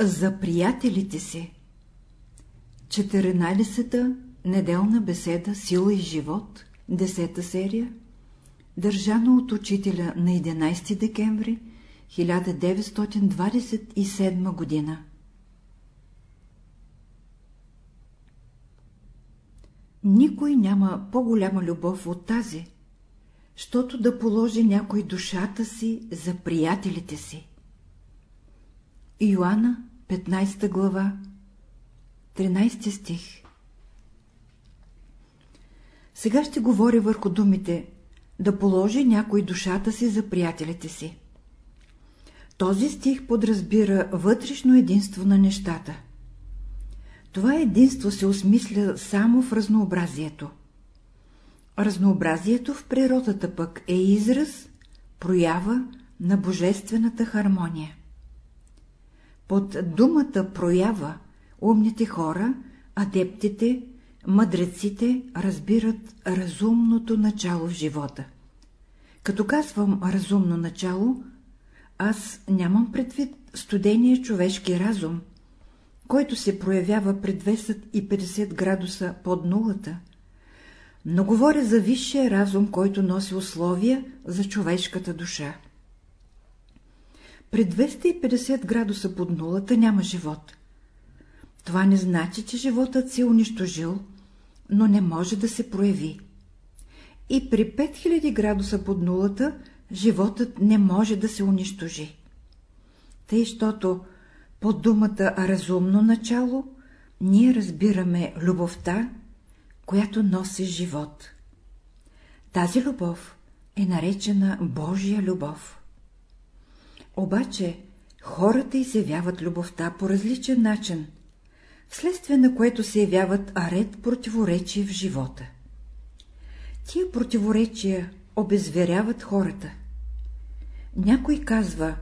За приятелите си 14-та неделна беседа Сила и живот, 10-та серия, държана от учителя на 11 декември 1927 година. Никой няма по-голяма любов от тази, щото да положи някой душата си за приятелите си. Йоанна, 15 глава, 13 стих Сега ще говоря върху думите да положи някой душата си за приятелите си. Този стих подразбира вътрешно единство на нещата. Това единство се осмисля само в разнообразието. Разнообразието в природата пък е израз, проява на божествената хармония. Под думата проява умните хора, адептите, мъдреците разбират разумното начало в живота. Като казвам разумно начало, аз нямам предвид студения човешки разум, който се проявява при 250 градуса под нулата, но говоря за висшия разум, който носи условия за човешката душа. При 250 градуса под нулата няма живот. Това не значи, че животът се е унищожил, но не може да се прояви. И при 5000 градуса под нулата животът не може да се унищожи. Тъй, щото под думата разумно начало ние разбираме любовта, която носи живот. Тази любов е наречена Божия любов. Обаче хората изявяват любовта по различен начин, вследствие на което се явяват ред противоречия в живота. Тия противоречия обезверяват хората. Някой казва,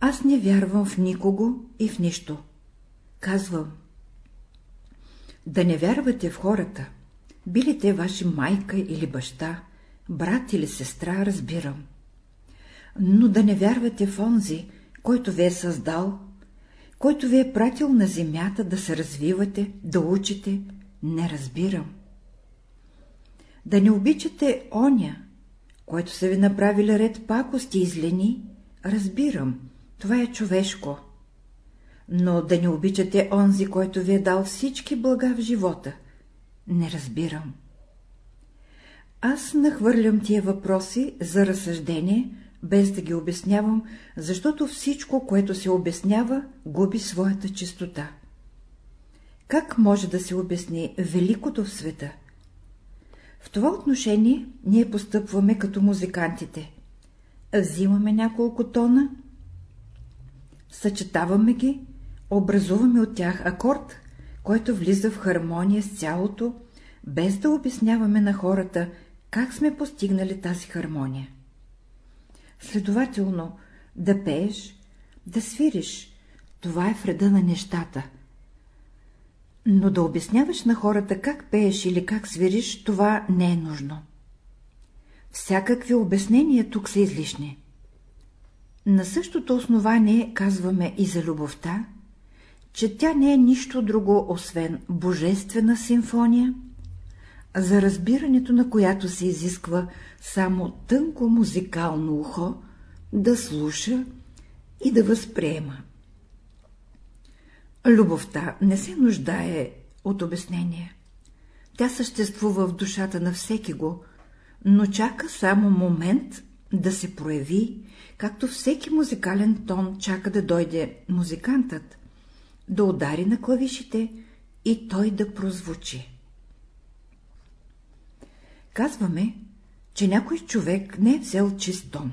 аз не вярвам в никого и в нищо. Казвам, да не вярвате в хората, били те ваши майка или баща, брат или сестра, разбирам. Но да не вярвате в онзи, който ви е създал, който ви е пратил на земята да се развивате, да учите, не разбирам. Да не обичате оня, който са ви направили ред пакости и злени, разбирам, това е човешко. Но да не обичате онзи, който ви е дал всички блага в живота, не разбирам. Аз нахвърлям тия въпроси за разсъждение, без да ги обяснявам, защото всичко, което се обяснява, губи своята чистота. Как може да се обясни великото в света? В това отношение ние постъпваме като музикантите. Взимаме няколко тона, съчетаваме ги, образуваме от тях акорд, който влиза в хармония с цялото, без да обясняваме на хората, как сме постигнали тази хармония. Следователно, да пееш, да свириш, това е вреда на нещата. Но да обясняваш на хората как пееш или как свириш, това не е нужно. Всякакви обяснения тук са излишни. На същото основание казваме и за любовта, че тя не е нищо друго, освен божествена симфония, за разбирането на която се изисква само тънко музикално ухо да слуша и да възприема. Любовта не се нуждае от обяснение. Тя съществува в душата на всеки го, но чака само момент да се прояви, както всеки музикален тон чака да дойде музикантът, да удари на клавишите и той да прозвучи. Казваме, че някой човек не е взел чист тон.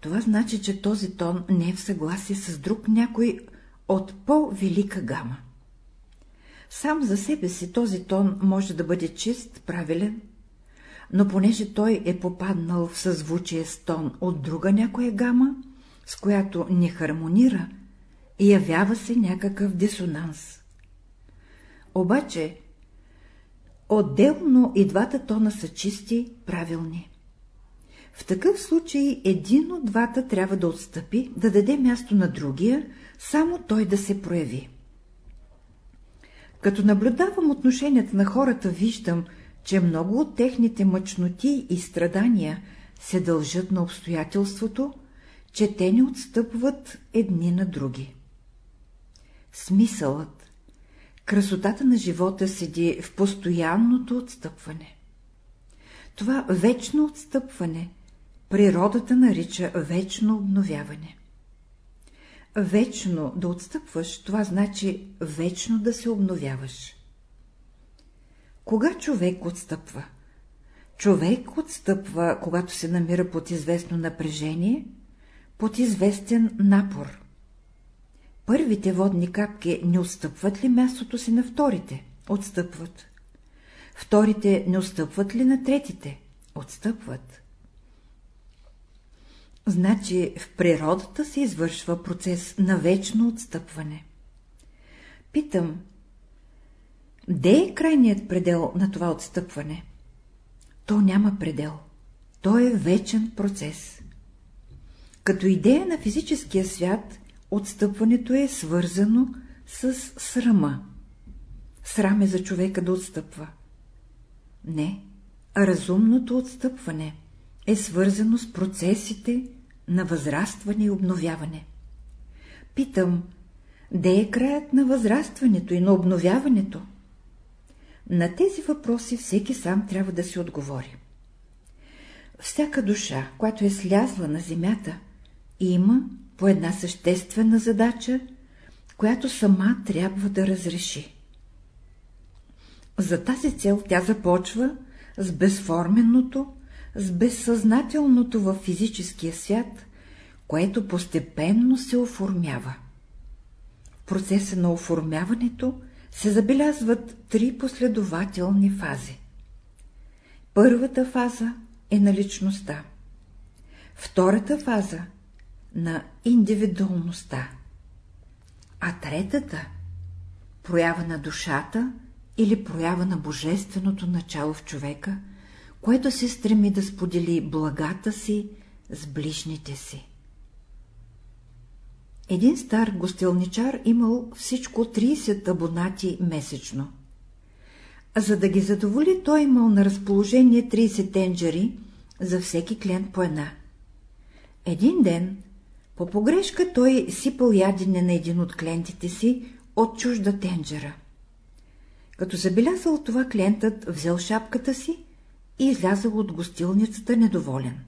Това значи, че този тон не е в съгласие с друг някой от по-велика гама. Сам за себе си този тон може да бъде чист, правилен, но понеже той е попаднал в съзвучие с тон от друга някоя гама, с която не хармонира, явява се някакъв дисонанс. Обаче, отделно и двата тона са чисти, правилни. В такъв случай един от двата трябва да отстъпи, да даде място на другия, само той да се прояви. Като наблюдавам отношенията на хората, виждам, че много от техните мъчноти и страдания се дължат на обстоятелството, че те не отстъпват едни на други. Смисълът, красотата на живота седи в постоянното отстъпване. Това вечно отстъпване природата нарича вечно обновяване. Вечно да отстъпваш, това значи вечно да се обновяваш. Кога човек отстъпва? Човек отстъпва, когато се намира под известно напрежение, под известен напор. Първите водни капки не отстъпват ли мястото си на вторите? Отстъпват. Вторите не отстъпват ли на третите? Отстъпват. Значи в природата се извършва процес на вечно отстъпване. Питам, де е крайният предел на това отстъпване? То няма предел. То е вечен процес. Като идея на физическия свят, отстъпването е свързано с срама. Срам е за човека да отстъпва. Не, разумното отстъпване е свързано с процесите на възрастване и обновяване. Питам, де е краят на възрастването и на обновяването? На тези въпроси всеки сам трябва да си отговори. Всяка душа, която е слязла на земята, има по една съществена задача, която сама трябва да разреши. За тази цел тя започва с безформеното, с безсъзнателното във физическия свят, което постепенно се оформява. В процеса на оформяването се забелязват три последователни фази. Първата фаза е на личността. Втората фаза – на индивидуалността. А третата – проява на душата или проява на божественото начало в човека – което се стреми да сподели благата си с ближните си. Един стар гостилничар имал всичко 30 абонати месечно. За да ги задоволи, той имал на разположение 30 тенджери, за всеки клиент по една. Един ден, по погрешка, той сипал ядене на един от клиентите си от чужда тенджера. Като забелязал това, клиентът взел шапката си и излязъл от гостилницата недоволен.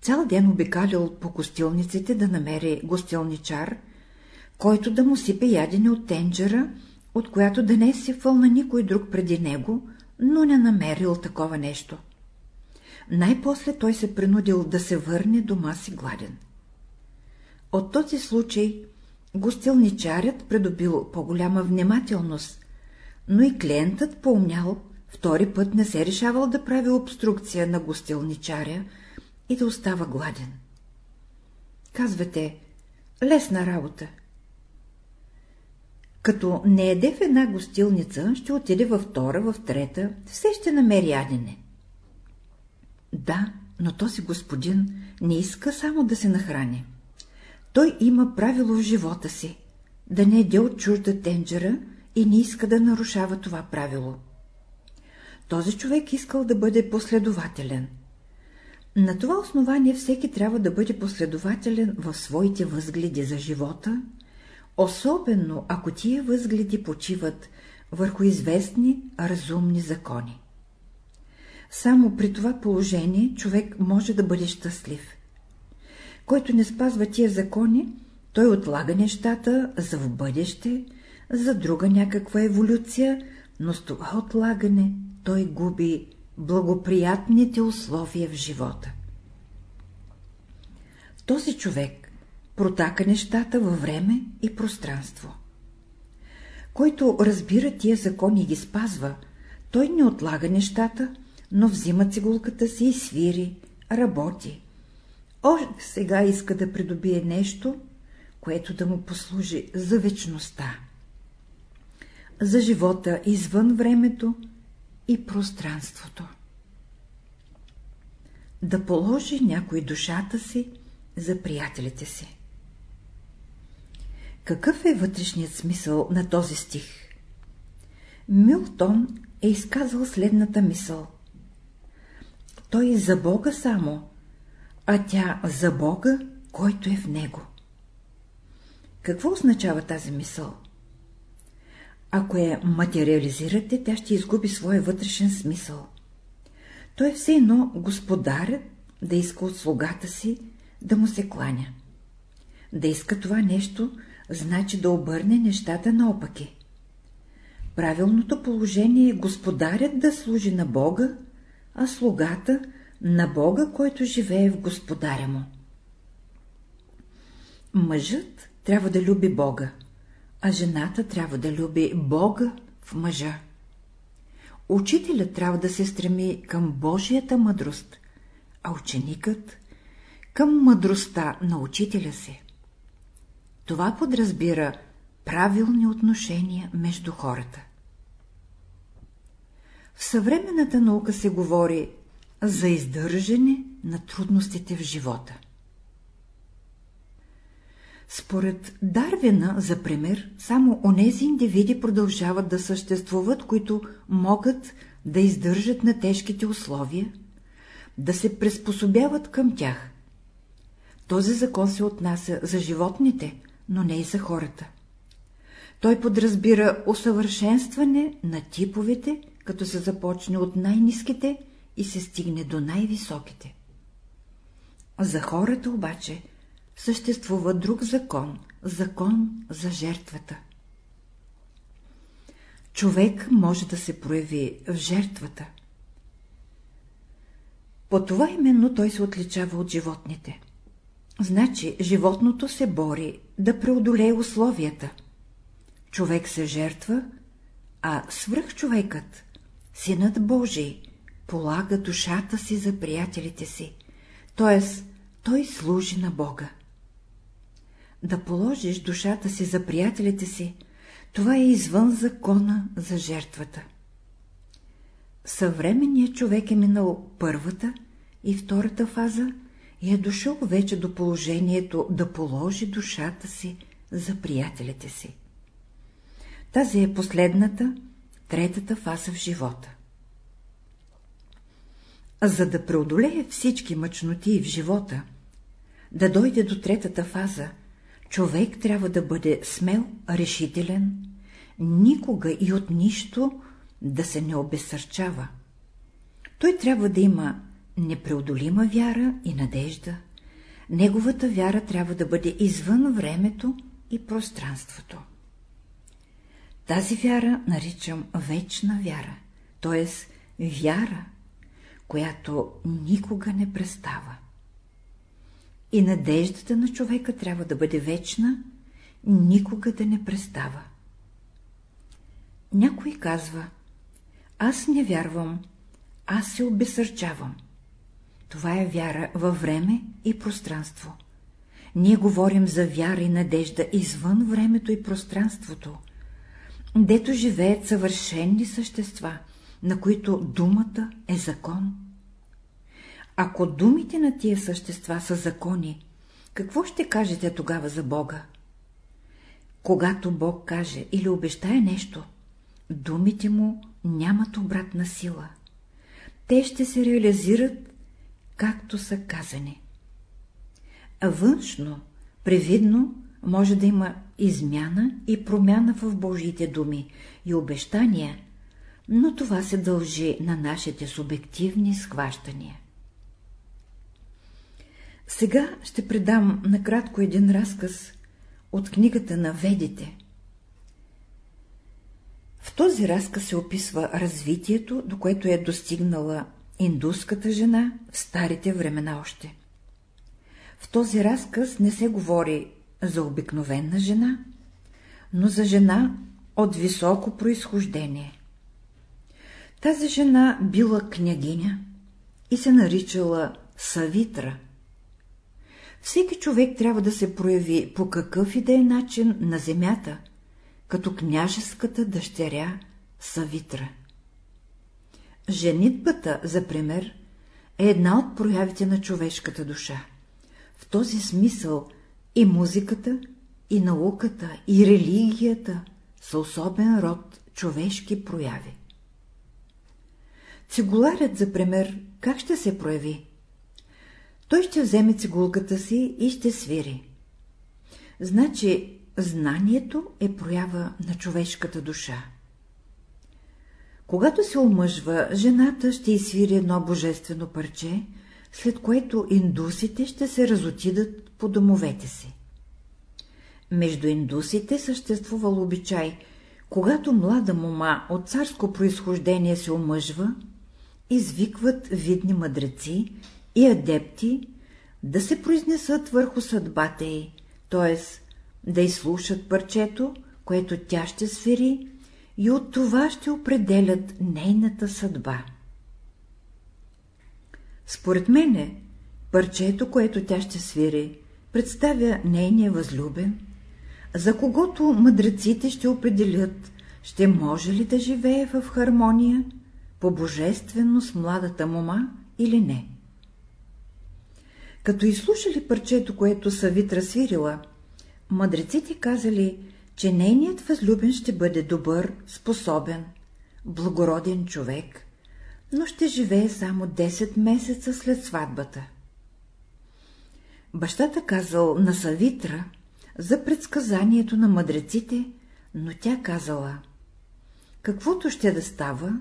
Цял ден обикалял по гостилниците да намери гостилничар, който да му сипе ядене от тенджера, от която да не е сипвал на никой друг преди него, но не намерил такова нещо. Най-после той се принудил да се върне дома си гладен. От този случай гостилничарят придобил по-голяма внимателност, но и клиентът поумнял Втори път не се решавал да прави обструкция на гостилничаря и да остава гладен. Казвате, лесна работа. Като не еде в една гостилница, ще отиде във втора, в трета, все ще намери ядене. Да, но този господин не иска само да се нахрани. Той има правило в живота си – да не еде от чужда тенджера и не иска да нарушава това правило. Този човек искал да бъде последователен. На това основание всеки трябва да бъде последователен в своите възгледи за живота, особено ако тия възгледи почиват върху известни разумни закони. Само при това положение човек може да бъде щастлив. Който не спазва тия закони, той отлага нещата за в бъдеще, за друга някаква еволюция, но с това отлагане той губи благоприятните условия в живота. Този човек протака нещата във време и пространство. Който разбира тия закони и ги спазва, той не отлага нещата, но взима цигулката си и свири, работи. Още сега иска да придобие нещо, което да му послужи за вечността. За живота извън времето и пространството. да положи някой душата си за приятелите си. Какъв е вътрешният смисъл на този стих? Милтон е изказал следната мисъл. Той е за Бога само, а тя за Бога, който е в него. Какво означава тази мисъл? Ако я материализирате, тя ще изгуби своя вътрешен смисъл. Той е все едно господарят да иска от слугата си да му се кланя. Да иска това нещо, значи да обърне нещата наопаки. Правилното положение е господарят да служи на Бога, а слугата на Бога, който живее в господаря му. Мъжът трябва да люби Бога, а жената трябва да люби Бога в мъжа. Учителят трябва да се стреми към Божията мъдрост, а ученикът към мъдростта на учителя си. Това подразбира правилни отношения между хората. В съвременната наука се говори за издържане на трудностите в живота. Според Дарвина, за пример, само онези индивиди продължават да съществуват, които могат да издържат на тежките условия, да се приспособяват към тях. Този закон се отнася за животните, но не и за хората. Той подразбира усъвършенстване на типовете, като се започне от най-низките и се стигне до най-високите. За хората обаче съществува друг закон – закон за жертвата. Човек може да се прояви в жертвата. По това именно той се отличава от животните. Значи животното се бори да преодолее условията. Човек се жертва, а свръхчовекът, синът Божий, полага душата си за приятелите си, т.е. той служи на Бога. Да положиш душата си за приятелите си, това е извън закона за жертвата. Съвременният човек е минал първата и втората фаза и е дошъл вече до положението да положи душата си за приятелите си. Тази е последната, третата фаза в живота. За да преодолее всички мъчноти в живота, да дойде до третата фаза, човек трябва да бъде смел, решителен, никога и от нищо да се не обесърчава. Той трябва да има непреодолима вяра и надежда. Неговата вяра трябва да бъде извън времето и пространството. Тази вяра наричам вечна вяра, т.е. вяра, която никога не престава. И надеждата на човека трябва да бъде вечна, никога да не престава. Някой казва, аз не вярвам, аз се обесърчавам. Това е вяра във време и пространство. Ние говорим за вяра и надежда извън времето и пространството, дето живеят съвършенни същества, на които думата е закон. Ако думите на тия същества са закони, какво ще кажете тогава за Бога? Когато Бог каже или обещае нещо, думите му нямат обратна сила. Те ще се реализират както са казани. Външно, привидно, може да има измяна и промяна в Божиите думи и обещания, но това се дължи на нашите субективни схващания. Сега ще предам накратко един разказ от книгата на Ведите. В този разказ се описва развитието, до което е достигнала индуската жена в старите времена още. В този разказ не се говори за обикновена жена, но за жена от високо происхождение. Тази жена била княгиня и се наричала Савитра. Всеки човек трябва да се прояви по какъв и да е начин на земята, като княжеската дъщеря Савитра. Женитбата, за пример, е една от проявите на човешката душа. В този смисъл и музиката, и науката, и религията са особен род човешки прояви. Цигуларят, за пример, как ще се прояви? Той ще вземе цигулката си и ще свири. Значи, знанието е проява на човешката душа. Когато се омъжва, жената ще изсвири едно божествено парче, след което индусите ще се разотидат по домовете си. Между индусите съществувал обичай, когато млада мома от царско происхождение се омъжва, извикват видни мъдреци и адепти да се произнесат върху съдбата й, т.е. да изслушат парчето, което тя ще свири и от това ще определят нейната съдба. Според мене, парчето, което тя ще свири, представя нейния възлюбен, за когото мъдреците ще определят, ще може ли да живее в хармония по-божествено с младата мома или не. Като изслушали парчето, което Савитра свирила, мъдреците казали, че нейният възлюбен ще бъде добър, способен, благороден човек, но ще живее само 10 месеца след сватбата. Бащата казал на Савитра за предсказанието на мъдреците, но тя казала, каквото ще да става,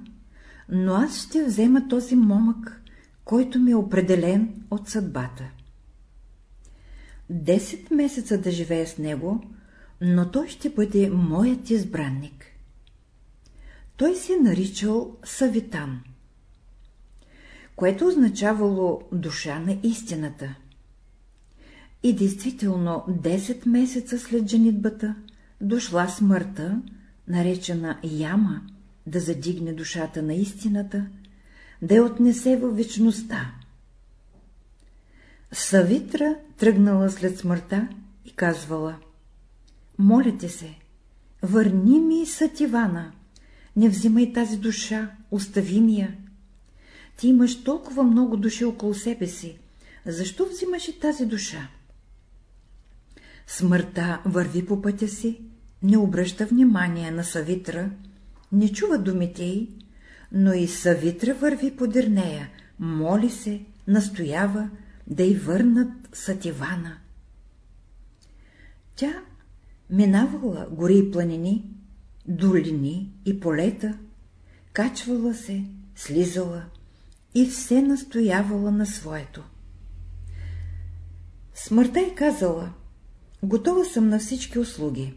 но аз ще взема този момък, който ми е определен от съдбата. Десет месеца да живея с него, но той ще бъде моят избранник. Той се наричал Савитан, което означавало душа на истината. И действително, 10 месеца след женитбата дошла смъртта, наречена Яма, да задигне душата на истината, да я отнесе във вечността. Савитра тръгнала след смъртта и казвала Моля се, върни ми Сативана, не взимай тази душа, остави ми я. Ти имаш толкова много души около себе си, защо взимаш и тази душа? Смъртта върви по пътя си, не обръща внимание на Савитра, не чува думите й, но и Савитра върви подир нея, моли се, настоява да й върнат Сативана. Тя минавала гори и планини, долини и полета, качвала се, слизала и все настоявала на своето. Смъртта й казала, готова съм на всички услуги.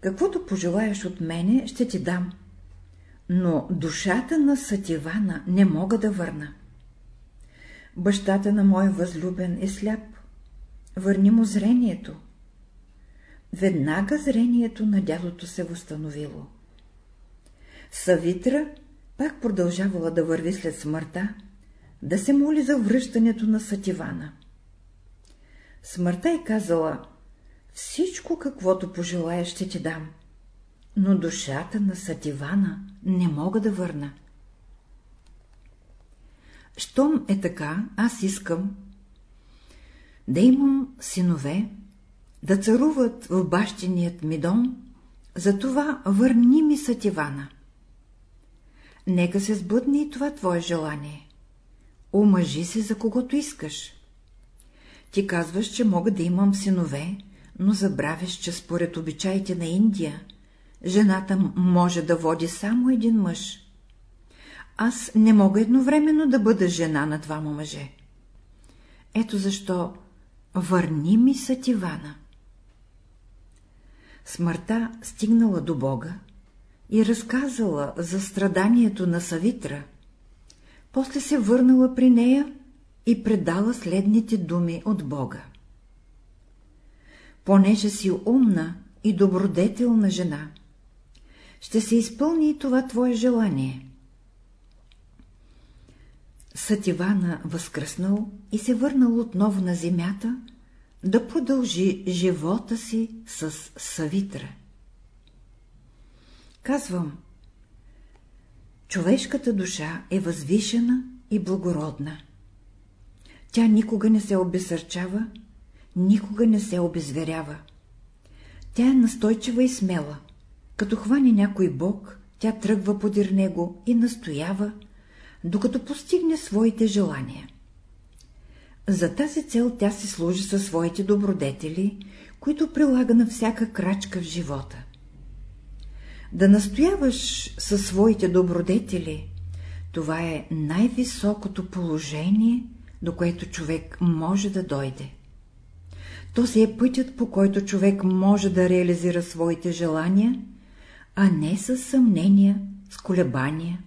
Каквото пожелаеш от мене, ще ти дам. Но душата на Сативана не мога да върна. Бащата на мой възлюбен е сляп. Върни му зрението. Веднага зрението на дядото се възстановило. Савитра пак продължавала да върви след смъртта, да се моли за връщането на Сативана. Смъртта е казала, всичко каквото пожелая ще ти дам, но душата на Сативана не мога да върна. Щом е така, аз искам да имам синове, да царуват в бащиният ми дом, затова върни ми Сативана. Нека се сбъдне и това твое желание. Омъжи се за когото искаш. Ти казваш, че мога да имам синове, но забравяш, че според обичаите на Индия, жената може да води само един мъж. Аз не мога едновременно да бъда жена на двама мъже. Ето защо върни ми Сативана. Смъртта стигнала до Бога и разказала за страданието на Савитра, после се върнала при нея и предала следните думи от Бога понеже си умна и добродетелна жена. Ще се изпълни и това твое желание. Сативана възкръснал и се върнал отново на земята, да продължи живота си с Савитра. Казвам, човешката душа е възвишена и благородна. Тя никога не се обесърчава, никога не се обезверява. Тя е настойчива и смела. Като хване някой бог, тя тръгва подир него и настоява, докато постигне своите желания. За тази цел тя си служи със своите добродетели, които прилага на всяка крачка в живота. Да настояваш със своите добродетели, това е най-високото положение, до което човек може да дойде. То си е пътят, по който човек може да реализира своите желания, а не с съмнения, с колебания,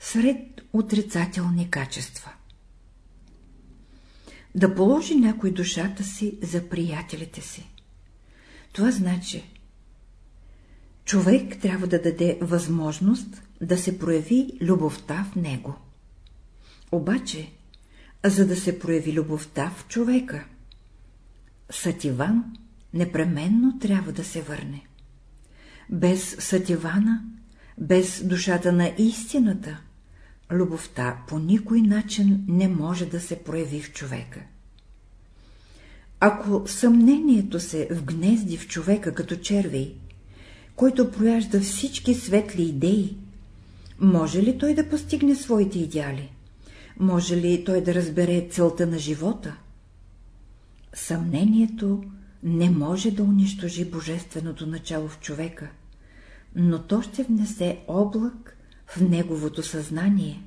сред отрицателни качества. Да положи някой душата си за приятелите си. Това значи, човек трябва да даде възможност да се прояви любовта в него. Обаче, за да се прояви любовта в човека, Сативан непременно трябва да се върне. Без Сативана, без душата на истината, любовта по никой начин не може да се прояви в човека. Ако съмнението се вгнезди в човека като червей, който прояжда всички светли идеи, може ли той да постигне своите идеали? Може ли той да разбере целта на живота? Съмнението не може да унищожи божественото начало в човека, но то ще внесе облак в неговото съзнание,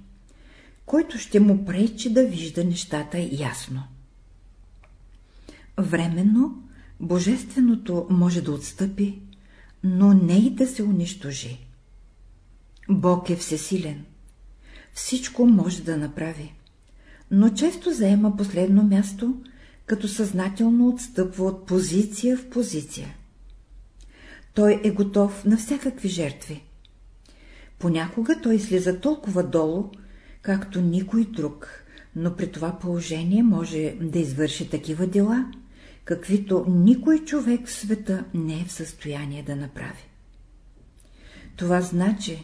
който ще му пречи да вижда нещата ясно. Временно божественото може да отстъпи, но не и да се унищожи. Бог е всесилен. Всичко може да направи, но често заема последно място, като съзнателно отстъпва от позиция в позиция. Той е готов на всякакви жертви. Понякога той слиза толкова долу, както никой друг, но при това положение може да извърши такива дела, каквито никой човек в света не е в състояние да направи. Това значи,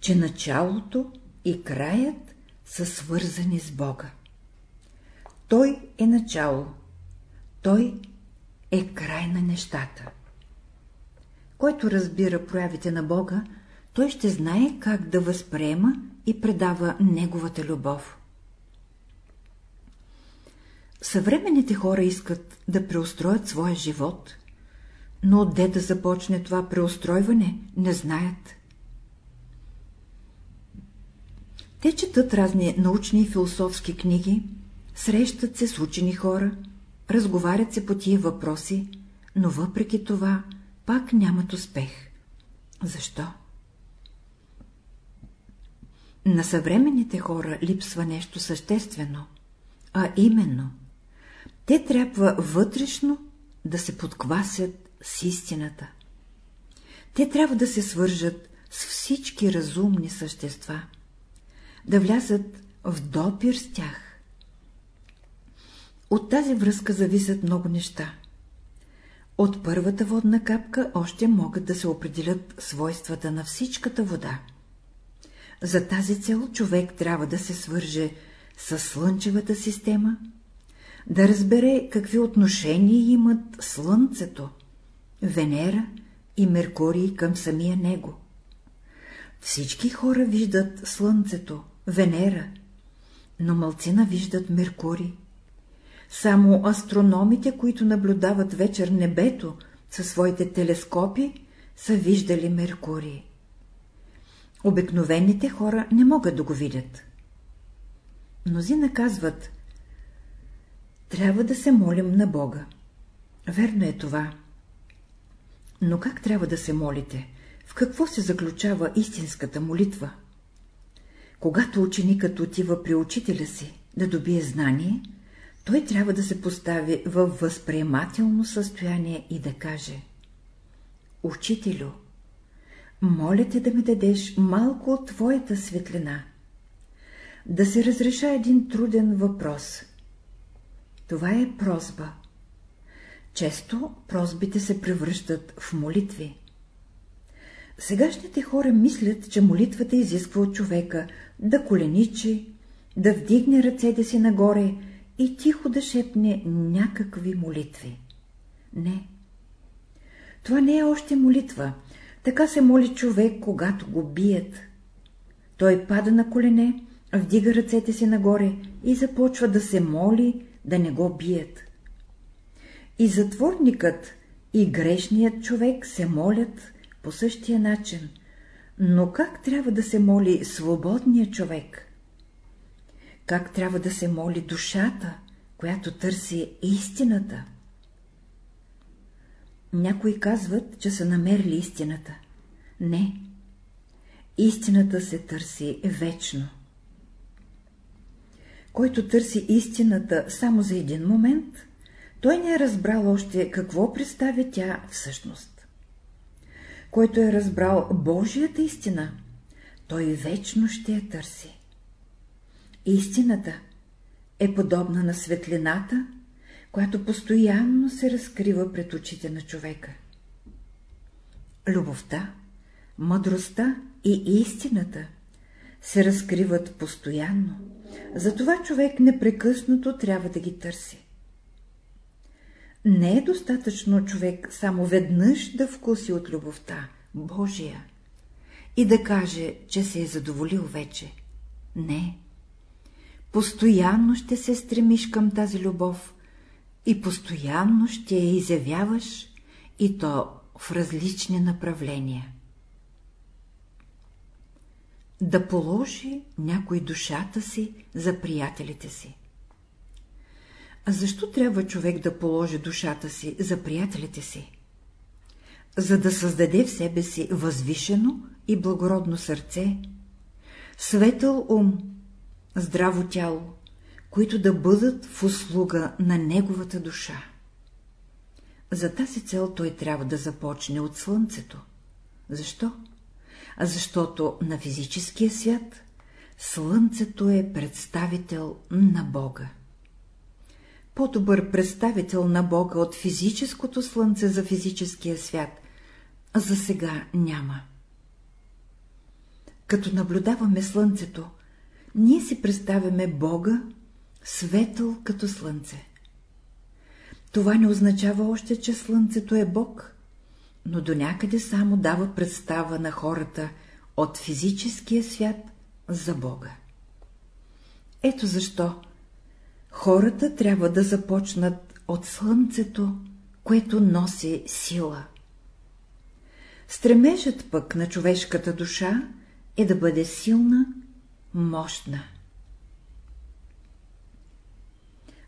че началото и краят са свързани с Бога. Той е начало, той е край на нещата. Който разбира проявите на Бога, той ще знае как да възприема и предава Неговата любов. Съвременните хора искат да преустроят своя живот, но отде да започне това преустройване, не знаят. Те четат разни научни и философски книги, срещат се с учени хора, разговарят се по тия въпроси, но въпреки това пак нямат успех. Защо? На съвременните хора липсва нещо съществено, а именно, те трябва вътрешно да се подквасят с истината. Те трябва да се свържат с всички разумни същества, да влязат в допир с тях. От тази връзка зависят много неща. От първата водна капка още могат да се определят свойствата на всичката вода. За тази цел човек трябва да се свърже с Слънчевата система, да разбере какви отношения имат Слънцето, Венера и Меркурий към самия него. Всички хора виждат Слънцето, Венера, но мълцина виждат Меркурий. Само астрономите, които наблюдават вечер небето със своите телескопи, са виждали Меркурий. Обикновените хора не могат да го видят. Мнозина казват, трябва да се молим на Бога. Верно е това. Но как трябва да се молите? В какво се заключава истинската молитва? Когато ученикът отива при учителя си да добие знание, той трябва да се постави във възприемателно състояние и да каже Учителю, моля те да ми дадеш малко от твоята светлина. Да се разреша един труден въпрос. Това е прозба. Често прозбите се превръщат в молитви. Сегашните хора мислят, че молитвата изисква от човека да коленичи, да вдигне ръцете си нагоре и тихо да шепне някакви молитви. Не. Това не е още молитва. Така се моли човек, когато го бият. Той пада на колене, вдига ръцете си нагоре и започва да се моли да не го бият. И затворникът, и грешният човек се молят по същия начин, но как трябва да се моли свободният човек? Как трябва да се моли душата, която търси истината? Някои казват, че са намерили истината. Не. Истината се търси вечно. Който търси истината само за един момент, той не е разбрал още какво представя тя всъщност. Който е разбрал Божията истина, той вечно ще я търси. Истината е подобна на светлината, която постоянно се разкрива пред очите на човека. Любовта, мъдростта и истината се разкриват постоянно, затова човек непрекъснато трябва да ги търси. Не е достатъчно човек само веднъж да вкуси от любовта, Божия, и да каже, че се е задоволил вече. Не. Постоянно ще се стремиш към тази любов и постоянно ще я изявяваш и то в различни направления. Да положи някой душата си за приятелите си. А защо трябва човек да положи душата си за приятелите си? За да създаде в себе си възвишено и благородно сърце, светъл ум, здраво тяло, които да бъдат в услуга на неговата душа. За тази цел той трябва да започне от слънцето. Защо? Защото на физическия свят слънцето е представител на Бога. По-добър представител на Бога от физическото слънце за физическия свят за сега няма. Като наблюдаваме слънцето, ние си представяме Бога светъл като слънце. Това не означава още, че слънцето е Бог, но до някъде само дава представа на хората от физическия свят за Бога. Ето защо хората трябва да започнат от слънцето, което носи сила. Стремежът пък на човешката душа е да бъде силна, мощна.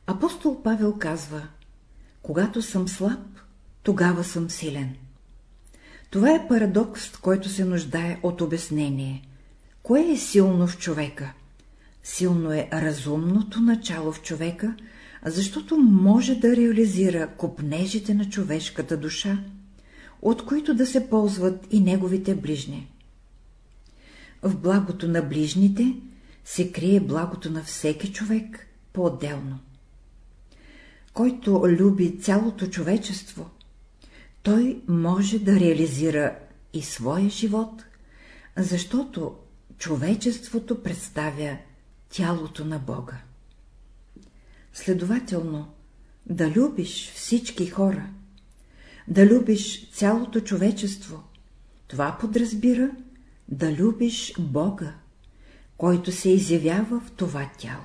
Апостол Павел казва, когато съм слаб, тогава съм силен. Това е парадокс, който се нуждае от обяснение. Кое е силно в човека? Силно е разумното начало в човека, защото може да реализира копнежите на човешката душа, от които да се ползват и неговите ближни. В благото на ближните се крие благото на всеки човек по-отделно който люби цялото човечество, той може да реализира и своя живот, защото човечеството представя тялото на Бога. Следователно, да любиш всички хора, да любиш цялото човечество, това подразбира да любиш Бога, който се изявява в това тяло.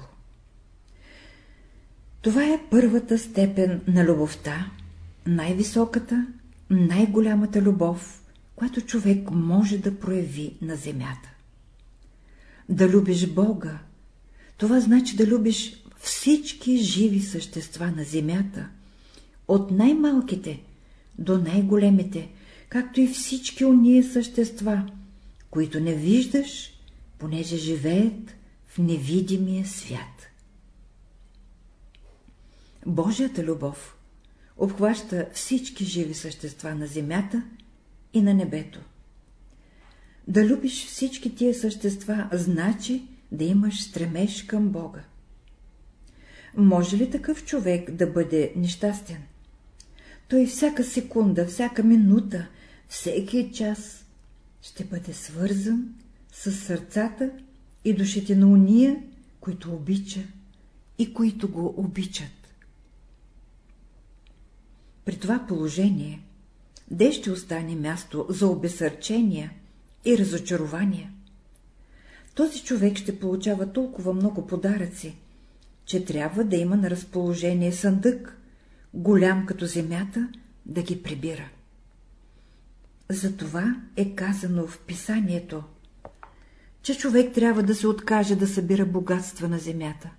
Това е първата степен на любовта, най-високата, най-голямата любов, която човек може да прояви на земята. Да любиш Бога, това значи да любиш всички живи същества на земята, от най-малките до най-големите, както и всички уния същества, които не виждаш, понеже живеят в невидимия свят. Божията любов обхваща всички живи същества на земята и на небето. Да любиш всички тия същества, значи да имаш стремеж към Бога. Може ли такъв човек да бъде нещастен? Той всяка секунда, всяка минута, всеки час ще бъде свързан с сърцата и душите на уния, които обича и които го обичат. При това положение, де ще остане място за обесърчения и разочарования? Този човек ще получава толкова много подаръци, че трябва да има на разположение съндък, голям като земята, да ги прибира. Затова е казано в писанието, че човек трябва да се откаже да събира богатства на земята.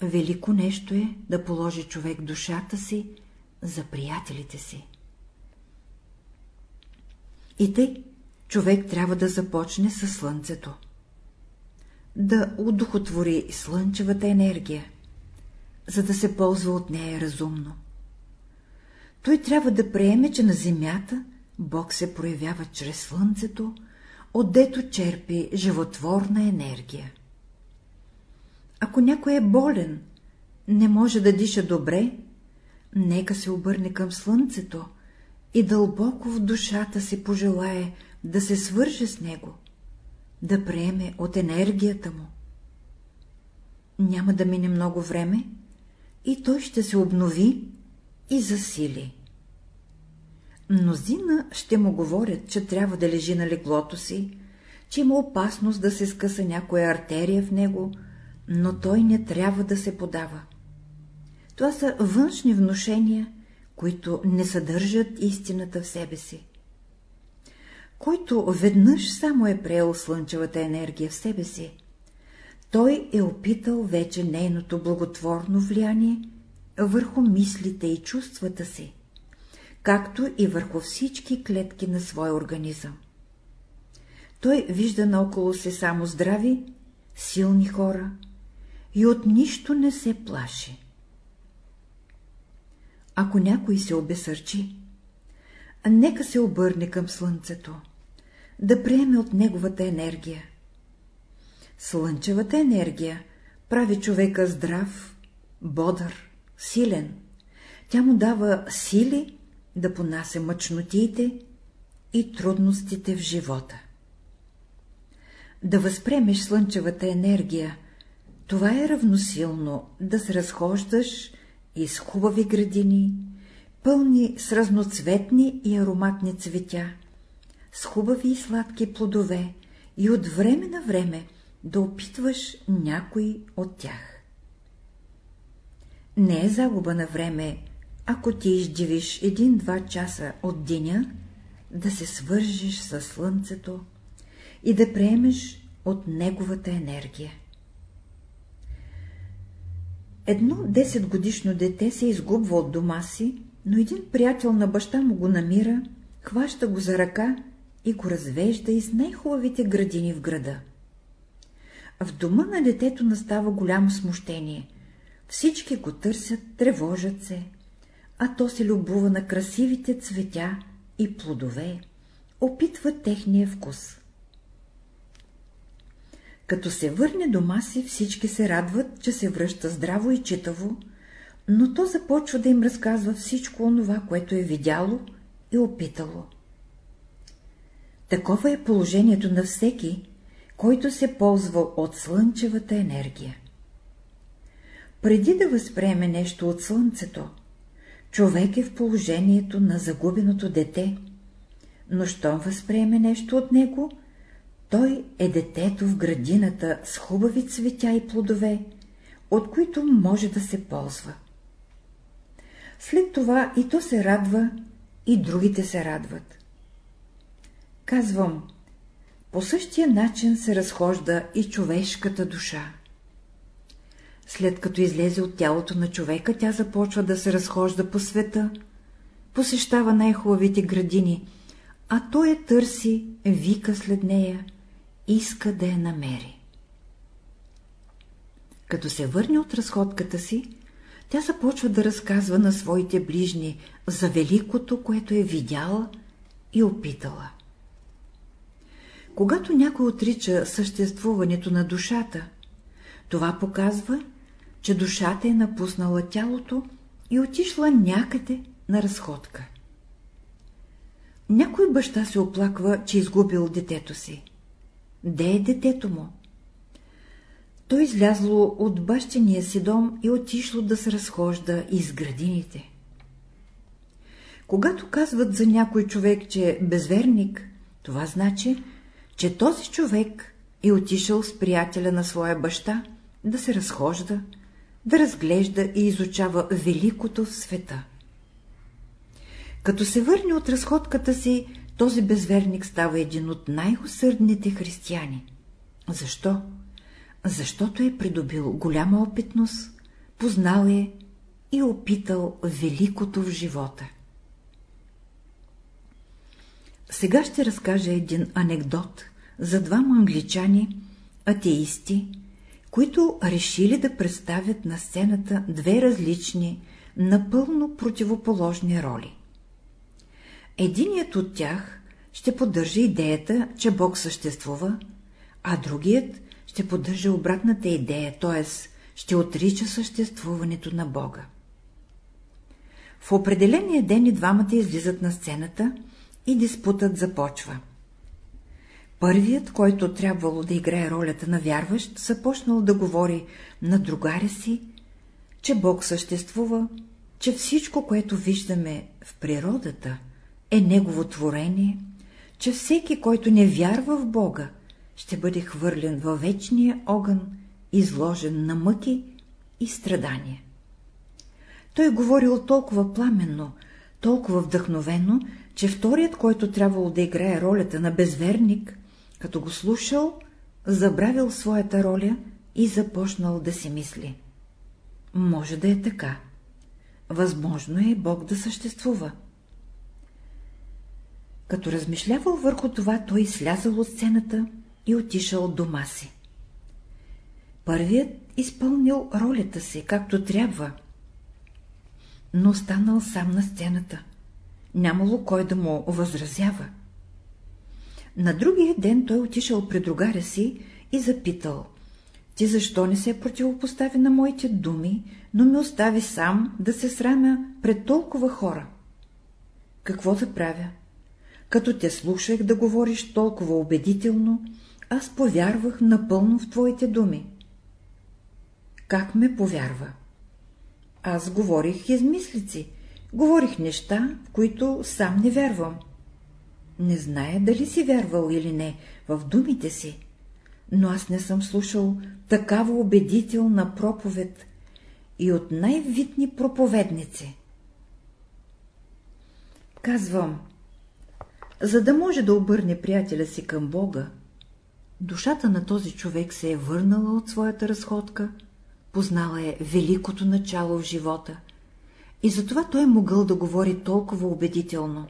Велико нещо е да положи човек душата си за приятелите си. И тъй, човек трябва да започне със слънцето. Да удохотвори слънчевата енергия, за да се ползва от нея разумно. Той трябва да приеме, че на земята Бог се проявява чрез слънцето, отдето черпи животворна енергия. Ако някой е болен, не може да диша добре, нека се обърне към слънцето и дълбоко в душата си пожелае да се свърже с него, да приеме от енергията му. Няма да мине много време и той ще се обнови и засили. Мнозина ще му говорят, че трябва да лежи на леглото си, че има опасност да се скъса някоя артерия в него, но той не трябва да се подава. Това са външни внушения, които не съдържат истината в себе си. Който веднъж само е приел слънчевата енергия в себе си, той е опитал вече нейното благотворно влияние върху мислите и чувствата си както и върху всички клетки на своя организъм. Той вижда наоколо се само здрави, силни хора и от нищо не се плаши. Ако някой се обесърчи, нека се обърне към слънцето, да приеме от неговата енергия. Слънчевата енергия прави човека здрав, бодър, силен. Тя му дава сили да понася мъчнотиите и трудностите в живота. Да възпремеш слънчевата енергия, това е равносилно да се разхождаш из хубави градини, пълни с разноцветни и ароматни цветя, с хубави и сладки плодове и от време на време да опитваш някой от тях. Не е загуба на време ако ти издивиш един-два часа от деня, да се свържиш със слънцето и да приемеш от неговата енергия. Едно 10 годишно дете се изгубва от дома си, но един приятел на баща му го намира, хваща го за ръка и го развежда из най-хубавите градини в града. В дома на детето настава голямо смущение. Всички го търсят, тревожат се, а то се любува на красивите цветя и плодове, опитва техния вкус. Като се върне дома си, всички се радват, че се връща здраво и читаво, но то започва да им разказва всичко онова, което е видяло и опитало. Такова е положението на всеки, който се ползва от слънчевата енергия. Преди да възприеме нещо от слънцето, човек е в положението на загубеното дете, но щом възприеме нещо от него, той е детето в градината с хубави цветя и плодове, от които може да се ползва. След това и то се радва, и другите се радват. Казвам, по същия начин се разхожда и човешката душа. След като излезе от тялото на човека, тя започва да се разхожда по света, посещава най-хубавите градини, а той я търси, вика след нея, иска да я намери. Като се върне от разходката си, тя започва да разказва на своите ближни за великото, което е видяла и опитала. Когато някой отрича съществуването на душата, това показва, че душата е напуснала тялото и отишла някъде на разходка. Някой баща се оплаква, че изгубил детето си. Де е детето му? той излязло от бащения си дом и отишло да се разхожда из градините. Когато казват за някой човек, че е безверник, това значи, че този човек е отишъл с приятеля на своя баща да се разхожда, да разглежда и изучава великото в света. Като се върне от разходката си, този безверник става един от най-усърдните християни. Защо? Защото е придобил голяма опитност, познал е и опитал великото в живота. Сега ще разкажа един анекдот за двама англичани, атеисти, които решили да представят на сцената две различни, напълно противоположни роли. Единият от тях ще поддържа идеята, че Бог съществува, а другият ще поддържа обратната идея, т.е. ще отрича съществуването на Бога. В определения ден и двамата излизат на сцената и диспутът започва. Първият, който трябвало да играе ролята на вярващ, започнал да говори на другаря си, че Бог съществува, че всичко, което виждаме в природата, е Негово творение, че всеки, който не вярва в Бога, ще бъде хвърлен във вечния огън, изложен на мъки и страдания. Той говорил толкова пламенно, толкова вдъхновено, че вторият, който трябвало да играе ролята на безверник, като го слушал, забравил своята роля и започнал да си мисли. Може да е така. Възможно е Бог да съществува. Като размишлявал върху това, той слязал от сцената и отишъл от дома си. Първият изпълнил ролята си, както трябва, но останал сам на сцената. Нямало кой да му възразява. На другия ден той отишъл при другаря си и запитал. Ти защо не се противопостави на моите думи, но ме остави сам да се срамя пред толкова хора? Какво да правя? Като те слушах да говориш толкова убедително, аз повярвах напълно в твоите думи. Как ме повярва? Аз говорих измислици, говорих неща, в които сам не вярвам. Не зная дали си вярвал или не в думите си, но аз не съм слушал такава убедителна проповед и от най-видни проповедници. Казвам, за да може да обърне приятеля си към Бога, душата на този човек се е върнала от своята разходка, познала е великото начало в живота и затова той е могъл да говори толкова убедително.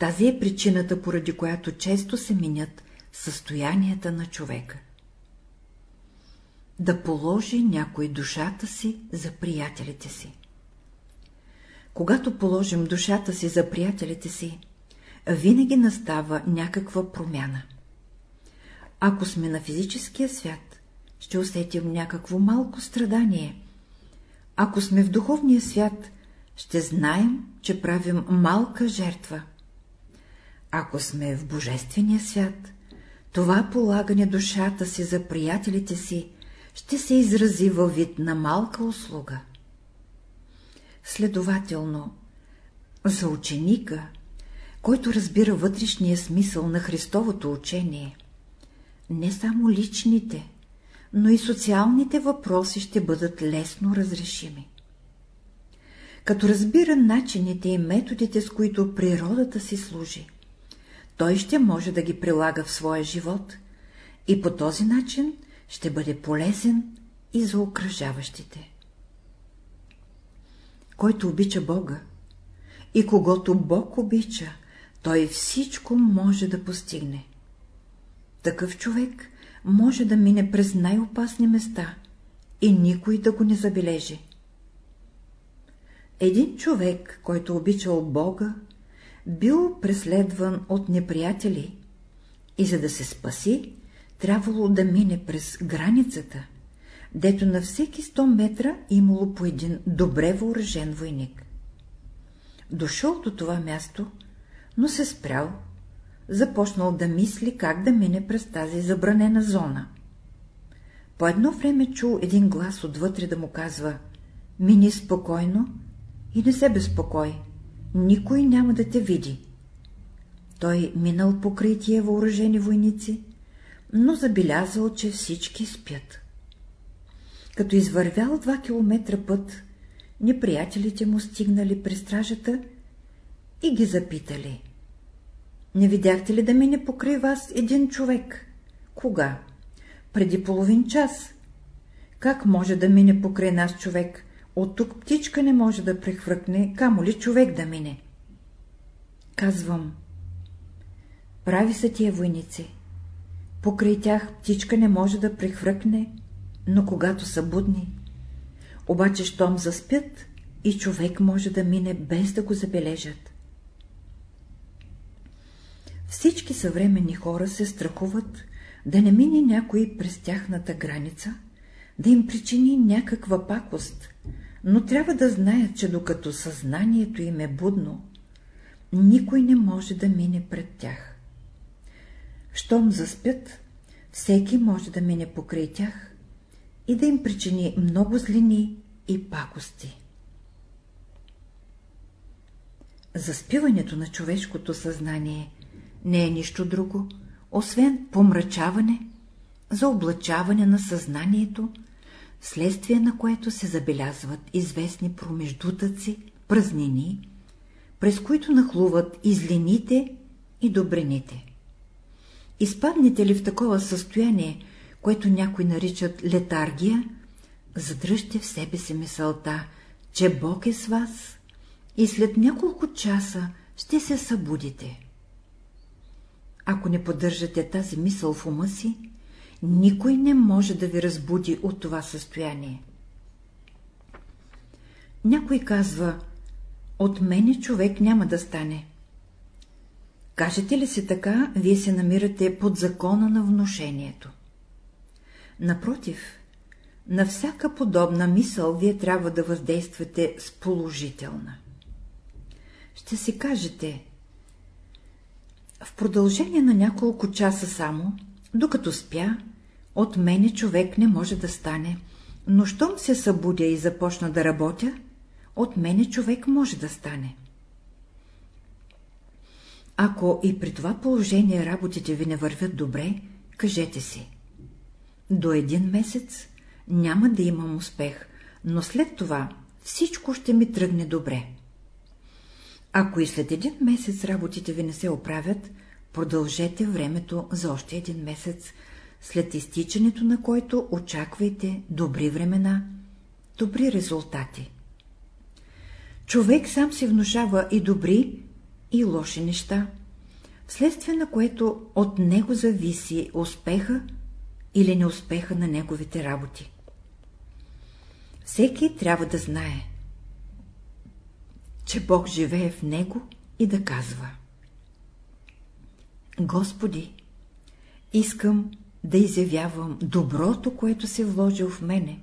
Тази е причината, поради която често се минят състоянията на човека. Да положи някой душата си за приятелите си. Когато положим душата си за приятелите си, винаги настава някаква промяна. Ако сме на физическия свят, ще усетим някакво малко страдание. Ако сме в духовния свят, ще знаем, че правим малка жертва. Ако сме в Божествения свят, това полагане душата си за приятелите си ще се изрази във вид на малка услуга. Следователно, за ученика, който разбира вътрешния смисъл на Христовото учение, не само личните, но и социалните въпроси ще бъдат лесно разрешими. Като разбира начините и методите, с които природата си служи, той ще може да ги прилага в своя живот и по този начин ще бъде полезен и за окръжаващите. Който обича Бога и когато Бог обича, той всичко може да постигне. Такъв човек може да мине през най-опасни места и никой да го не забележи. Един човек, който обичал Бога, бил преследван от неприятели и за да се спаси, трябвало да мине през границата, дето на всеки 100 метра имало по един добре въоръжен войник. Дошъл до това място, но се спрял, започнал да мисли как да мине през тази забранена зона. По едно време чул един глас отвътре да му казва «Мини спокойно и не се безпокой, никой няма да те види». Той минал покрай тия въоръжени войници, но забелязал, че всички спят. Като извървял два километра път, неприятелите му стигнали при стражата и ги запитали. Не видяхте ли да мине покрай вас един човек? Кога? Преди половин час. Как може да мине покрай нас човек? От тук птичка не може да прехвъркне, камо ли човек да мине? Казвам. Прави са тия войници. Покрай тях птичка не може да прехвъркне, но когато са будни. Обаче, щом заспят, и човек може да мине без да го забележат. Всички съвременни хора се страхуват да не мине някой през тяхната граница, да им причини някаква пакост, но трябва да знаят, че докато съзнанието им е будно, никой не може да мине пред тях. Щом заспят, всеки може да мине покрай тях и да им причини много злини и пакости. Заспиването на човешкото съзнание не е нищо друго, освен помрачаване, за облачаване на съзнанието, вследствие на което се забелязват известни промеждутъци, празнини, през които нахлуват и злените и добрените. Изпаднете ли в такова състояние, което някои наричат летаргия, задръжте в себе си мисълта, че Бог е с вас и след няколко часа ще се събудите. Ако не поддържате тази мисъл в ума си, никой не може да ви разбуди от това състояние. Някой казва, от мене човек няма да стане. Кажете ли се така, вие се намирате под закона на вношението. Напротив, на всяка подобна мисъл вие трябва да въздействате с положителна. Ще си кажете, в продължение на няколко часа само, докато спя, от мене човек не може да стане, но щом се събудя и започна да работя, от мене човек може да стане. Ако и при това положение работите ви не вървят добре, кажете си. До един месец няма да имам успех, но след това всичко ще ми тръгне добре. Ако и след един месец работите ви не се оправят, продължете времето за още един месец, след изтичането на който очаквайте добри времена, добри резултати. Човек сам си внушава и добри, и лоши неща, вследствие на което от него зависи успеха или неуспеха на неговите работи. Всеки трябва да знае, че Бог живее в него и да казва Господи, искам да изявявам доброто, което се вложил в мене,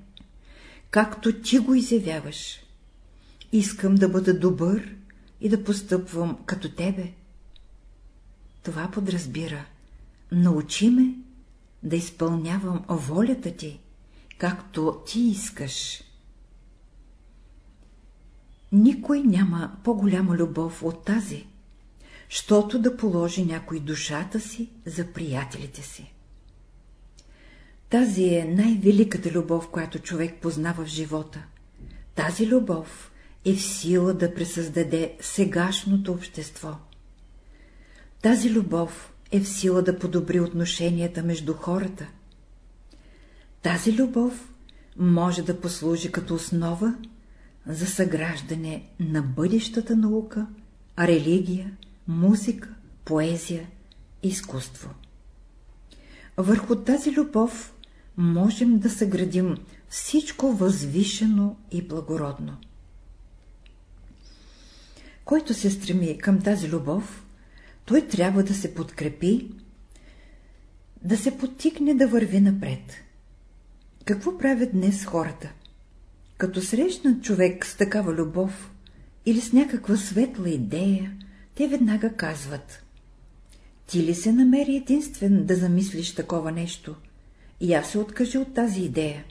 както Ти го изявяваш. Искам да бъда добър и да постъпвам като Тебе. Това подразбира. Научи ме да изпълнявам волята Ти, както Ти искаш. Никой няма по-голяма любов от тази, щото да положи някой душата си за приятелите си. Тази е най-великата любов, която човек познава в живота. Тази любов е в сила да пресъздаде сегашното общество. Тази любов е в сила да подобри отношенията между хората. Тази любов може да послужи като основа за съграждане на бъдещата наука, религия, музика, поезия, изкуство. Върху тази любов можем да съградим всичко възвишено и благородно. Който се стреми към тази любов, той трябва да се подкрепи, да се потикне да върви напред. Какво правят днес хората? Като срещнат човек с такава любов или с някаква светла идея, те веднага казват Ти ли се намери единствен да замислиш такова нещо? И аз се откажи от тази идея.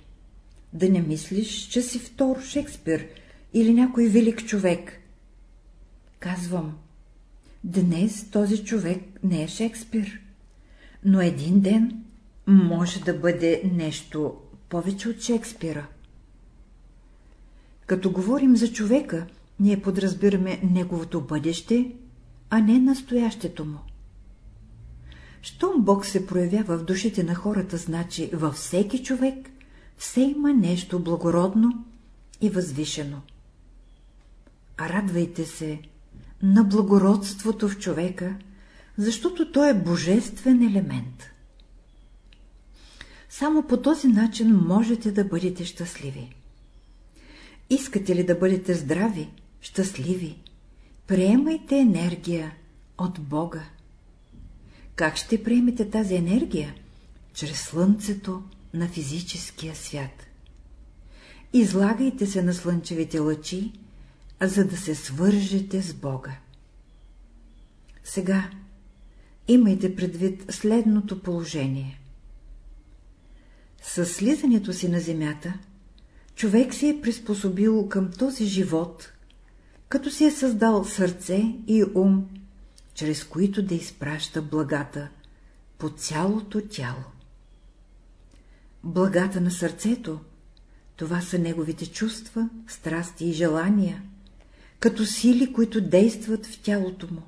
Да не мислиш, че си втор Шекспир или някой велик човек. Казвам, днес този човек не е Шекспир, но един ден може да бъде нещо повече от Шекспира. Като говорим за човека, ние подразбираме неговото бъдеще, а не настоящето му. Щом Бог се проявява в душите на хората, значи във всеки човек все има нещо благородно и възвишено. А радвайте се на благородството в човека, защото той е божествен елемент. Само по този начин можете да бъдете щастливи. Искате ли да бъдете здрави, щастливи, приемайте енергия от Бога. Как ще приемете тази енергия? Чрез слънцето на физическия свят. Излагайте се на слънчевите лъчи, за да се свържете с Бога. Сега имайте предвид следното положение. С слизането си на земята, човек се е приспособил към този живот, като си е създал сърце и ум, чрез които да изпраща благата по цялото тяло. Благата на сърцето, това са неговите чувства, страсти и желания, като сили, които действат в тялото му.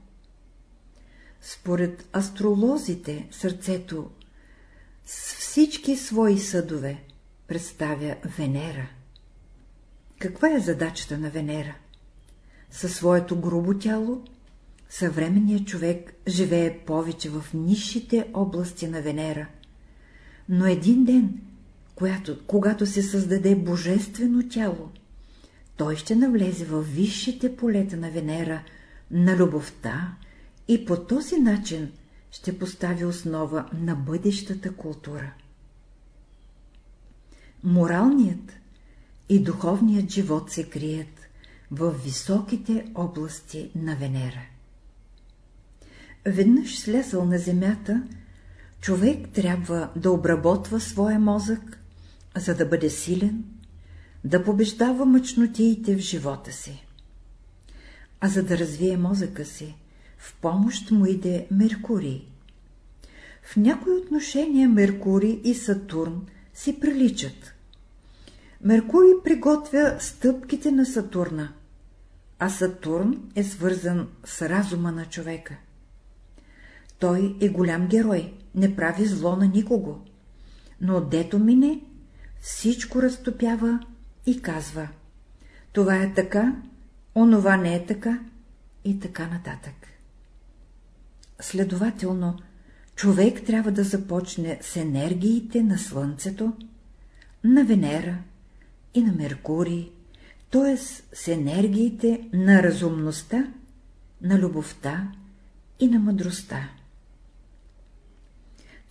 Според астролозите, сърцето с всички свои съдове представя Венера. Каква е задачата на Венера? Със своето грубо тяло, съвременният човек живее повече в нишите области на Венера, но един ден, която, когато се създаде божествено тяло, той ще навлезе в висшите полета на Венера, на любовта и по този начин ще постави основа на бъдещата култура. Моралният и духовният живот се крият в високите области на Венера. Веднъж слезал на земята, човек трябва да обработва своя мозък, за да бъде силен, да побеждава мъчнотиите в живота си. А за да развие мозъка си, в помощ му иде Меркурий. В някои отношения Меркурий и Сатурн си приличат. Меркурий приготвя стъпките на Сатурна, а Сатурн е свързан с разума на човека. Той е голям герой, не прави зло на никого, но дето мине, всичко разтопява и казва — това е така, онова не е така и така нататък. Следователно, човек трябва да започне с енергиите на Слънцето, на Венера и на Меркурий, т.е. с енергиите на разумността, на любовта и на мъдростта.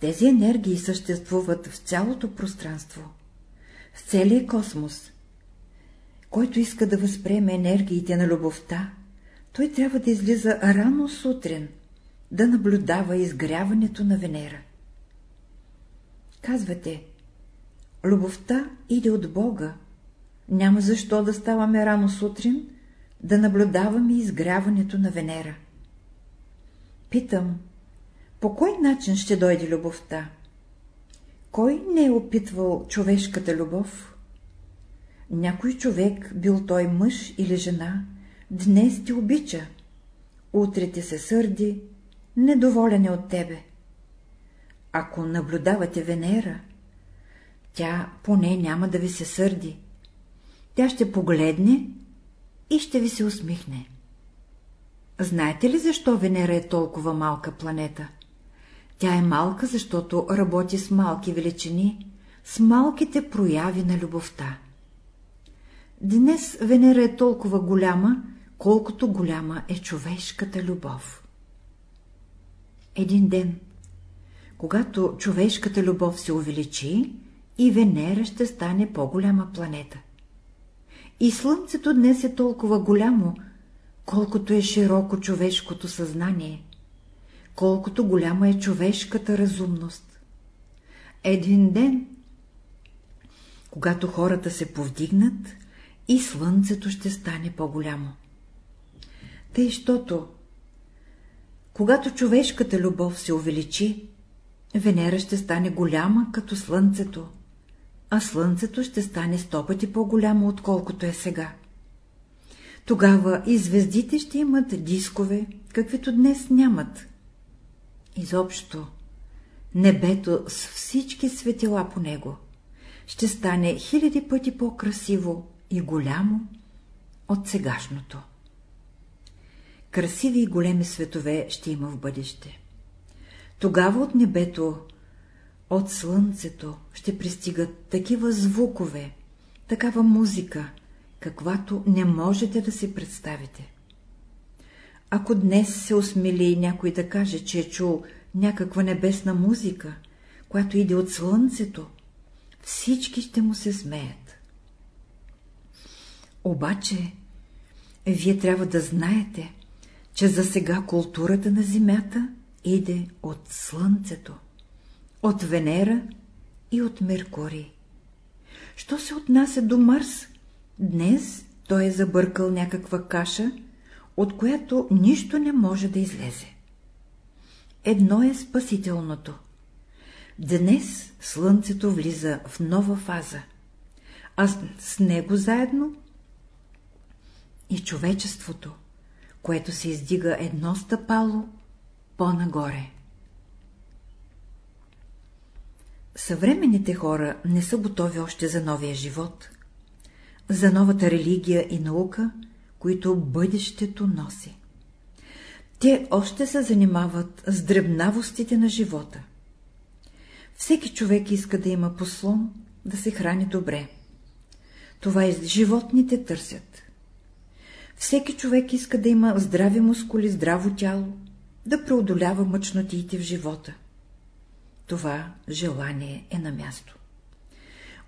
Тези енергии съществуват в цялото пространство, в целия космос. Който иска да възприеме енергиите на любовта, той трябва да излиза рано сутрин, да наблюдава изгряването на Венера. Казвате, любовта иде от Бога, няма защо да ставаме рано сутрин, да наблюдаваме изгряването на Венера. Питам, по кой начин ще дойде любовта? Кой не е опитвал човешката любов? Някой човек, бил той мъж или жена, днес ти обича, утре ти се сърди, недоволен е от тебе. Ако наблюдавате Венера, тя поне няма да ви се сърди. Тя ще погледне и ще ви се усмихне. Знаете ли защо Венера е толкова малка планета? Тя е малка, защото работи с малки величини, с малките прояви на любовта. Днес Венера е толкова голяма, колкото голяма е човешката любов. Един ден, когато човешката любов се увеличи, и Венера ще стане по-голяма планета. И Слънцето днес е толкова голямо, колкото е широко човешкото съзнание, колкото голяма е човешката разумност. Един ден, когато хората се повдигнат, и слънцето ще стане по-голямо. Тъй, щото, когато човешката любов се увеличи, Венера ще стане голяма като слънцето, а слънцето ще стане сто пъти по-голямо, отколкото е сега. Тогава и звездите ще имат дискове, каквито днес нямат. Изобщо, небето с всички светила по него ще стане хиляди пъти по-красиво и голямо от сегашното. Красиви и големи светове ще има в бъдеще. Тогава от небето, от слънцето ще пристигат такива звукове, такава музика, каквато не можете да си представите. Ако днес се осмели някой да каже, че е чул някаква небесна музика, която иде от слънцето, всички ще му се смеят. Обаче, вие трябва да знаете, че за сега културата на Земята иде от Слънцето, от Венера и от Меркурий. Що се отнася до Марс, днес той е забъркал някаква каша, от която нищо не може да излезе. Едно е спасителното. Днес Слънцето влиза в нова фаза, а с него заедно и човечеството, което се издига едно стъпало по-нагоре. Съвременните хора не са готови още за новия живот, за новата религия и наука, които бъдещето носи. Те още се занимават с дребнавостите на живота. Всеки човек иска да има послон, да се храни добре. Това и животните търсят. Всеки човек иска да има здрави мускули, здраво тяло, да преодолява мъчнотиите в живота. Това желание е на място.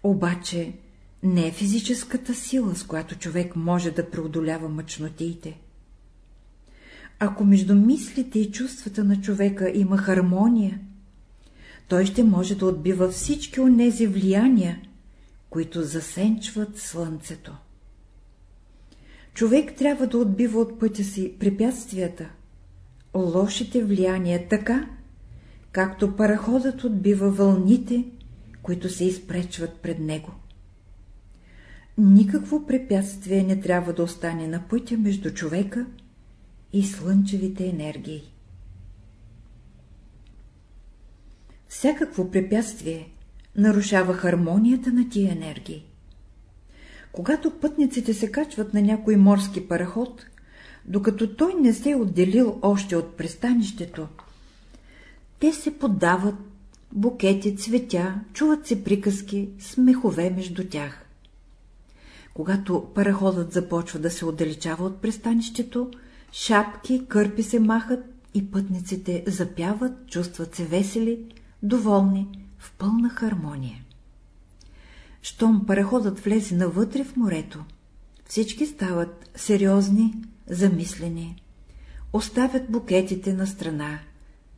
Обаче не е физическата сила, с която човек може да преодолява мъчнотиите. Ако между мислите и чувствата на човека има хармония, той ще може да отбива всички онези влияния, които засенчват слънцето. Човек трябва да отбива от пътя си препятствията, лошите влияния така, както параходът отбива вълните, които се изпречват пред него. Никакво препятствие не трябва да остане на пътя между човека и слънчевите енергии. Всякакво препятствие нарушава хармонията на тия енергии. Когато пътниците се качват на някой морски параход, докато той не се е отделил още от пристанището, те се подават букети, цветя, чуват се приказки, смехове между тях. Когато параходът започва да се отдалечава от пристанището, шапки, кърпи се махат и пътниците запяват, чувстват се весели, доволни, в пълна хармония. Щом параходът влезе навътре в морето, всички стават сериозни, замислени, оставят букетите на страна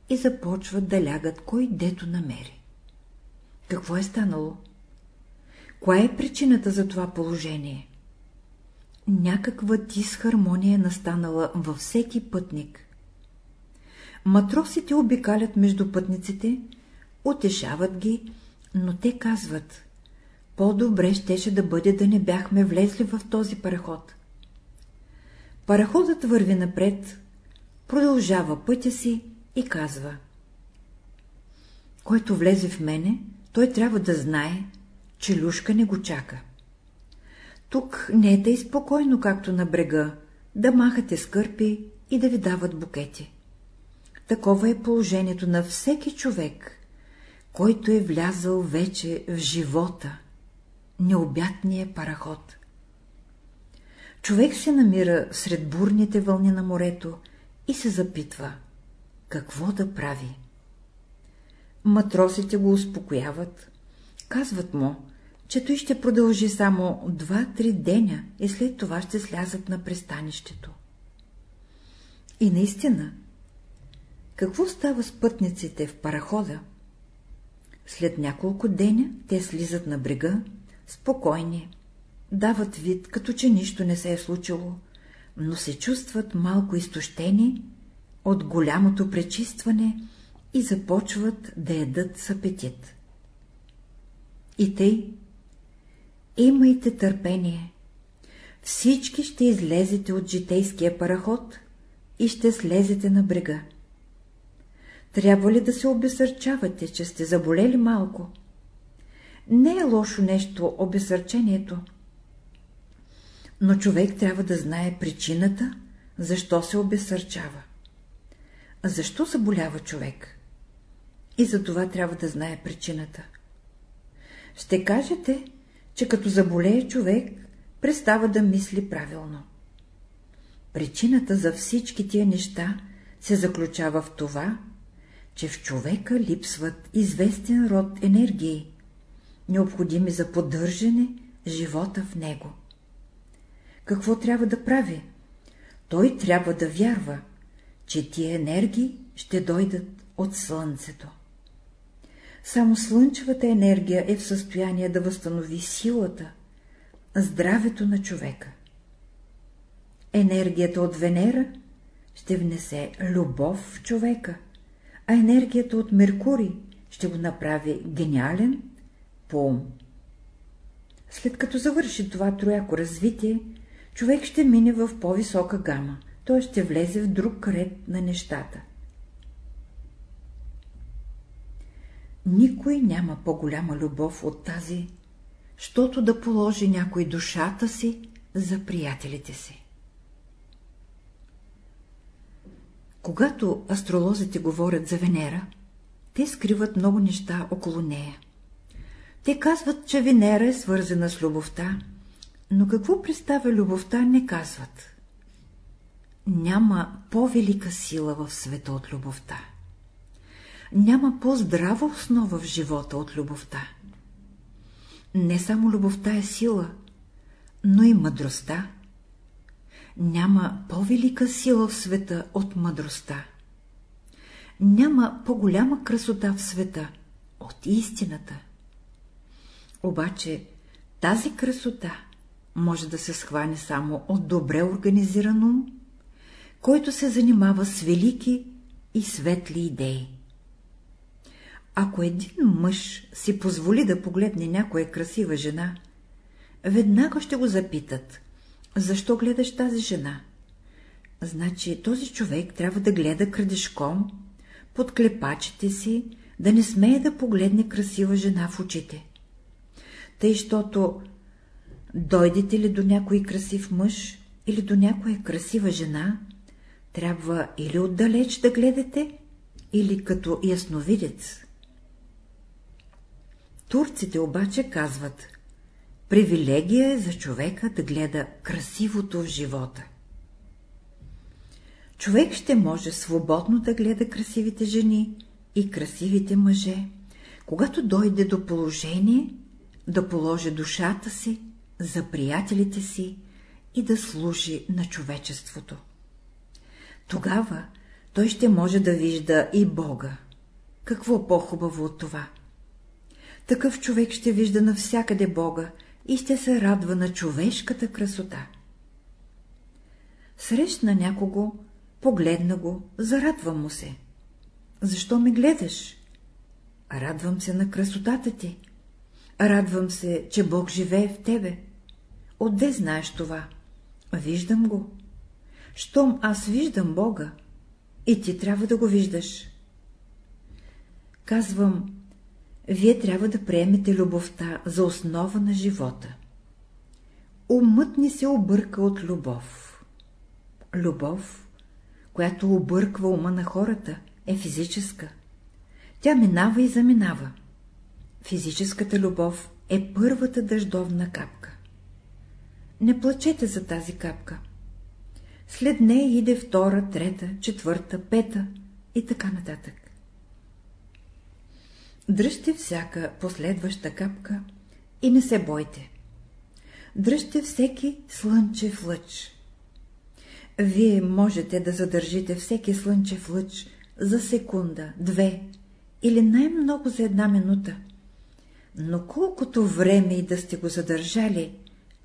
и започват да лягат кой дето намери. Какво е станало? Коя е причината за това положение? Някаква дисхармония настанала във всеки пътник. Матросите обикалят между пътниците, утешават ги, но те казват по-добре щеше да бъде да не бяхме влезли в този параход. Параходът върви напред, продължава пътя си и казва. Който влезе в мене, той трябва да знае, че люшка не го чака. Тук не е тъй спокойно, както на брега, да махате скърпи и да ви дават букети. Такова е положението на всеки човек, който е влязъл вече в живота, необятния параход. Човек се намира сред бурните вълни на морето и се запитва, какво да прави. Матросите го успокояват, казват му, че той ще продължи само два-три деня и след това ще слязат на пристанището. И наистина, какво става с пътниците в парахода? След няколко деня те слизат на брега, спокойни, дават вид, като че нищо не се е случило, но се чувстват малко изтощени от голямото пречистване и започват да ядат с апетит. И тъй, имайте търпение. Всички ще излезете от житейския параход и ще слезете на брега. Трябва ли да се обесърчавате, че сте заболели малко? Не е лошо нещо обесърчението, но човек трябва да знае причината, защо се обесърчава. Защо заболява човек? И за това трябва да знае причината. Ще кажете, че като заболее човек, престава да мисли правилно. Причината за всички тия неща се заключава в това, че в човека липсват известен род енергии, необходими за поддържане живота в него. Какво трябва да прави? Той трябва да вярва, че тия енергии ще дойдат от Слънцето. Само слънчевата енергия е в състояние да възстанови силата, здравето на човека. Енергията от Венера ще внесе любов в човека, а енергията от Меркурий ще го направи гениален по ум. След като завърши това трояко развитие, човек ще мине в по-висока гама, той ще влезе в друг ред на нещата. Никой няма по-голяма любов от тази, щото да положи някой душата си за приятелите си. Когато астролозите говорят за Венера, те скриват много неща около нея. Те казват, че Венера е свързана с любовта, но какво представя любовта, не казват. Няма по-велика сила в света от любовта. Няма по-здрава основа в живота от любовта. Не само любовта е сила, но и мъдростта. Няма по-велика сила в света от мъдростта. Няма по-голяма красота в света от истината. Обаче тази красота може да се схване само от добре организиран ум, който се занимава с велики и светли идеи. Ако един мъж си позволи да погледне някоя красива жена, веднага ще го запитат, защо гледаш тази жена? Значи този човек трябва да гледа крадешком, под клепачите си, да не смее да погледне красива жена в очите. Тъй, щото дойдете ли до някой красив мъж или до някоя красива жена, трябва или отдалеч да гледате, или като ясновидец. Турците обаче казват, привилегия е за човека да гледа красивото в живота. Човек ще може свободно да гледа красивите жени и красивите мъже, когато дойде до положение да положи душата си за приятелите си и да служи на човечеството. Тогава той ще може да вижда и Бога. Какво по-хубаво от това? Такъв човек ще вижда навсякъде Бога и ще се радва на човешката красота. Срещна някого, погледна го, зарадва му се. Защо ме гледаш? Радвам се на красотата ти. Радвам се, че Бог живее в тебе. Отде знаеш това? Виждам го. Щом аз виждам Бога, и ти трябва да го виждаш. Казвам, вие трябва да приемете любовта за основа на живота. Умът ни се обърка от любов. Любов, която обърква ума на хората, е физическа. Тя минава и заминава. Физическата любов е първата дъждовна капка. Не плачете за тази капка. След нея иде втора, трета, четвърта, пета и така нататък. Дръжте всяка последваща капка и не се бойте. Дръжте всеки слънчев лъч. Вие можете да задържите всеки слънчев лъч за секунда, две или най-много за една минута. Но колкото време и да сте го задържали,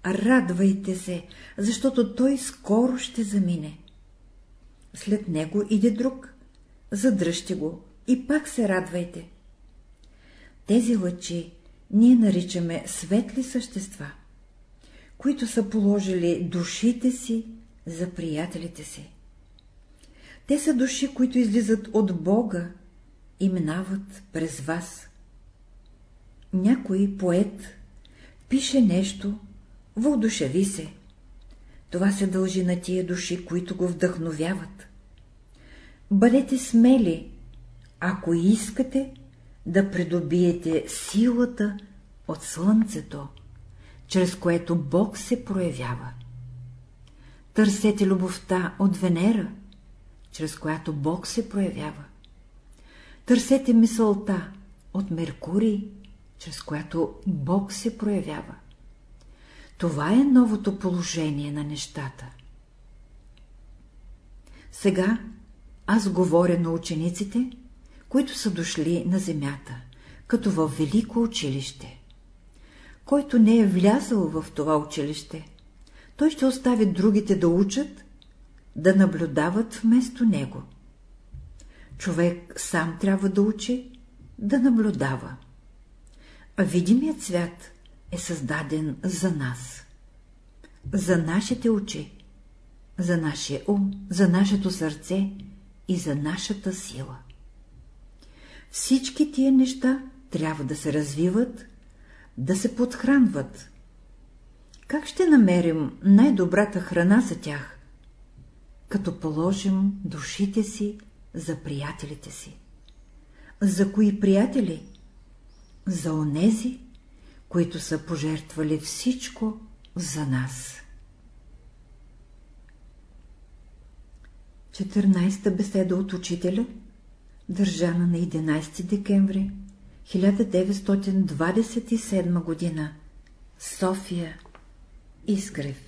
радвайте се, защото той скоро ще замине. След него иде друг, задръжте го и пак се радвайте. Тези лъчи ние наричаме светли същества, които са положили душите си за приятелите си. Те са души, които излизат от Бога и минават през вас. Някой поет пише нещо, въодушеви се. Това се дължи на тия души, които го вдъхновяват. Бъдете смели, ако искате да придобиете силата от Слънцето, чрез което Бог се проявява. Търсете любовта от Венера, чрез която Бог се проявява. Търсете мисълта от Меркурий, чрез която Бог се проявява. Това е новото положение на нещата. Сега аз говоря на учениците, които са дошли на земята, като в велико училище. Който не е влязъл в това училище, той ще остави другите да учат, да наблюдават вместо него. Човек сам трябва да учи, да наблюдава. А видимият свят е създаден за нас. За нашите очи, за нашия ум, за нашето сърце и за нашата сила. Всички тия неща трябва да се развиват, да се подхранват. Как ще намерим най-добрата храна за тях? Като положим душите си за приятелите си. За кои приятели? За онези, които са пожертвали всичко за нас. 14-та беседа от учителя държана на 11 декември 1927 г. София Изгрев